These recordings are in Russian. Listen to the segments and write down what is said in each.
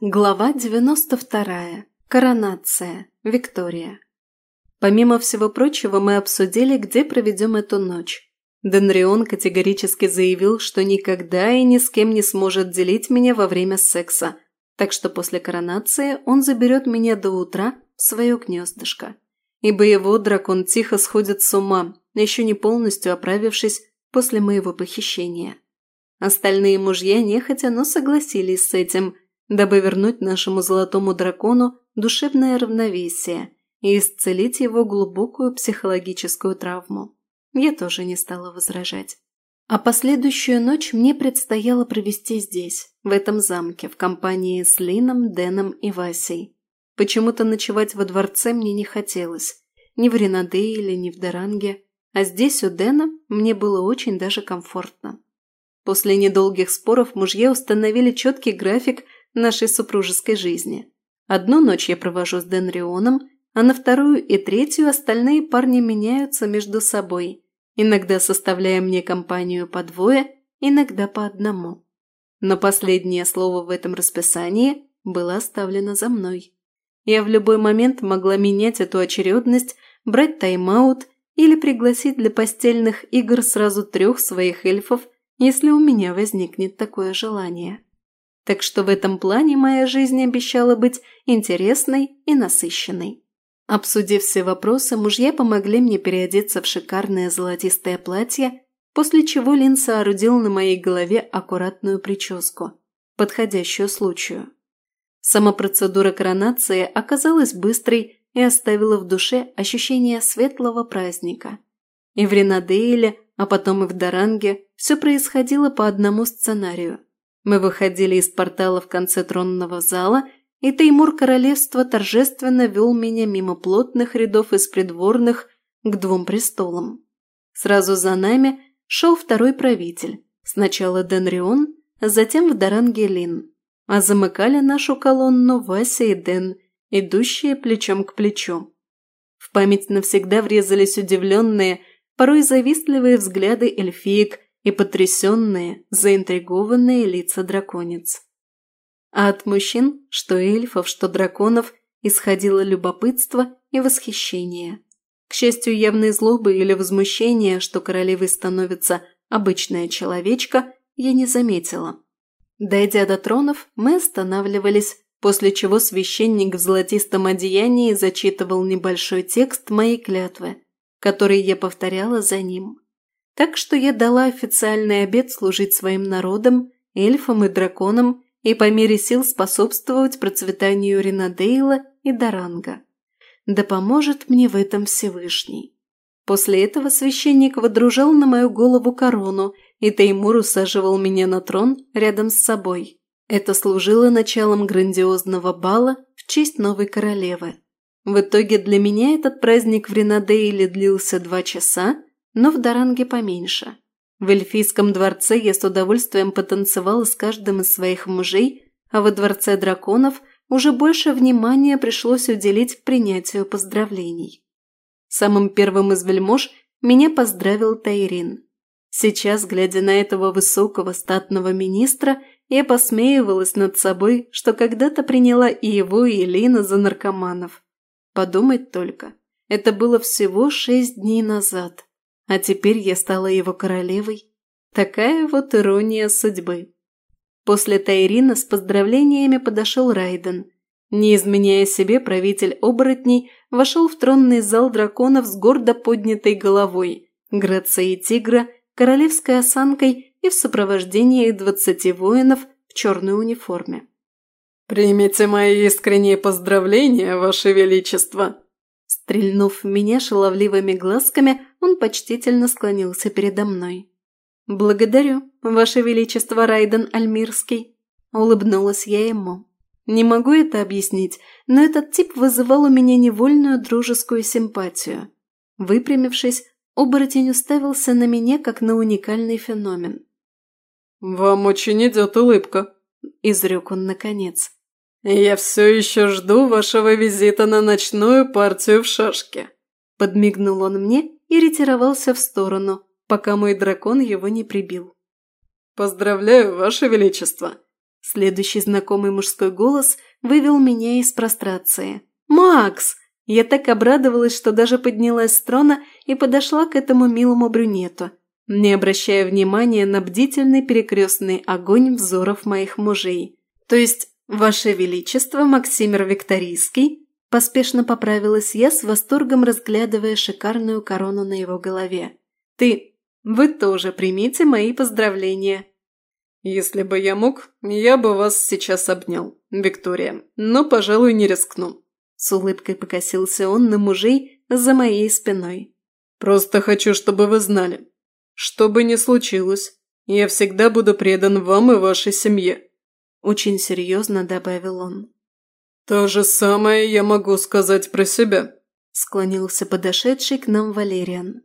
Глава 92. Коронация. Виктория. Помимо всего прочего, мы обсудили, где проведем эту ночь. Денрион категорически заявил, что никогда и ни с кем не сможет делить меня во время секса, так что после коронации он заберет меня до утра в свое гнездышко. Ибо его дракон тихо сходит с ума, еще не полностью оправившись после моего похищения. Остальные мужья нехотя, но согласились с этим – дабы вернуть нашему золотому дракону душевное равновесие и исцелить его глубокую психологическую травму. Я тоже не стала возражать. А последующую ночь мне предстояло провести здесь, в этом замке, в компании с Лином, Дэном и Васей. Почему-то ночевать во дворце мне не хотелось. Ни в Ренадейле, ни в Даранге. А здесь у Дэна мне было очень даже комфортно. После недолгих споров мужья установили четкий график – нашей супружеской жизни. Одну ночь я провожу с Денрионом, а на вторую и третью остальные парни меняются между собой, иногда составляя мне компанию по двое, иногда по одному. Но последнее слово в этом расписании было оставлено за мной. Я в любой момент могла менять эту очередность, брать тайм-аут или пригласить для постельных игр сразу трех своих эльфов, если у меня возникнет такое желание так что в этом плане моя жизнь обещала быть интересной и насыщенной. Обсудив все вопросы, мужья помогли мне переодеться в шикарное золотистое платье, после чего Лин соорудил на моей голове аккуратную прическу, подходящую случаю. Сама процедура коронации оказалась быстрой и оставила в душе ощущение светлого праздника. И в Ренадейле, а потом и в Даранге все происходило по одному сценарию – мы выходили из портала в конце тронного зала, и Теймур королевства торжественно вел меня мимо плотных рядов из придворных к двум престолам. Сразу за нами шел второй правитель, сначала Денрион, затем в Даранге Лин, а замыкали нашу колонну Вася и Ден, идущие плечом к плечу. В память навсегда врезались удивленные, порой завистливые взгляды эльфиек и потрясенные, заинтригованные лица драконец. А от мужчин, что эльфов, что драконов, исходило любопытство и восхищение. К счастью, явной злобы или возмущения, что королевой становится обычная человечка, я не заметила. Дойдя до тронов, мы останавливались, после чего священник в золотистом одеянии зачитывал небольшой текст моей клятвы, который я повторяла за ним. Так что я дала официальный обет служить своим народам, эльфам и драконам и по мере сил способствовать процветанию Ринадейла и Даранга. Да поможет мне в этом Всевышний. После этого священник водружал на мою голову корону, и Теймур усаживал меня на трон рядом с собой. Это служило началом грандиозного бала в честь новой королевы. В итоге для меня этот праздник в Ринадейле длился два часа, но в Даранге поменьше. В эльфийском дворце я с удовольствием потанцевала с каждым из своих мужей, а во дворце драконов уже больше внимания пришлось уделить принятию поздравлений. Самым первым из вельмож меня поздравил Тайрин. Сейчас, глядя на этого высокого статного министра, я посмеивалась над собой, что когда-то приняла и его, и Лина за наркоманов. Подумать только, это было всего шесть дней назад. А теперь я стала его королевой. Такая вот ирония судьбы. После Тайрина с поздравлениями подошел Райден. Не изменяя себе, правитель оборотней вошел в тронный зал драконов с гордо поднятой головой, грацией тигра, королевской осанкой и в сопровождении двадцати воинов в черной униформе. «Примите мои искренние поздравления, Ваше Величество!» Стрельнув в меня шаловливыми глазками, он почтительно склонился передо мной. «Благодарю, Ваше Величество Райден Альмирский», – улыбнулась я ему. Не могу это объяснить, но этот тип вызывал у меня невольную дружескую симпатию. Выпрямившись, оборотень уставился на меня, как на уникальный феномен. «Вам очень идет улыбка», – изрек он наконец. «Я все еще жду вашего визита на ночную партию в шашки», – подмигнул он мне и ретировался в сторону, пока мой дракон его не прибил. «Поздравляю, ваше величество! Следующий знакомый мужской голос вывел меня из прострации. «Макс!» Я так обрадовалась, что даже поднялась с трона и подошла к этому милому брюнету, не обращая внимания на бдительный перекрестный огонь взоров моих мужей. То есть, Ваше Величество, Максимир Викторийский, поспешно поправилась я с восторгом, разглядывая шикарную корону на его голове. Ты, вы тоже примите мои поздравления. Если бы я мог, я бы вас сейчас обнял, Виктория, но, пожалуй, не рискну. С улыбкой покосился он на мужей за моей спиной. «Просто хочу, чтобы вы знали. Что бы ни случилось, я всегда буду предан вам и вашей семье», – очень серьезно добавил он. «То же самое я могу сказать про себя», – склонился подошедший к нам Валериан.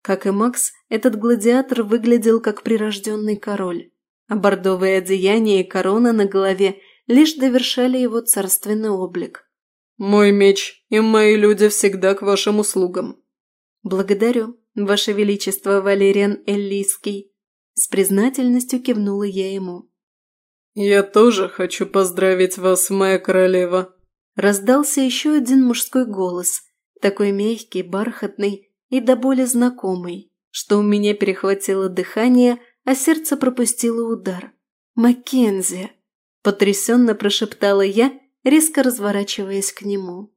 Как и Макс, этот гладиатор выглядел как прирожденный король, а бордовые одеяния и корона на голове лишь довершали его царственный облик. «Мой меч и мои люди всегда к вашим услугам». «Благодарю, ваше величество Валериан Эллийский», – с признательностью кивнула я ему. «Я тоже хочу поздравить вас, моя королева», – раздался еще один мужской голос, такой мягкий, бархатный и до боли знакомый, что у меня перехватило дыхание, а сердце пропустило удар. «Маккензи!» – потрясенно прошептала я – резко разворачиваясь к нему.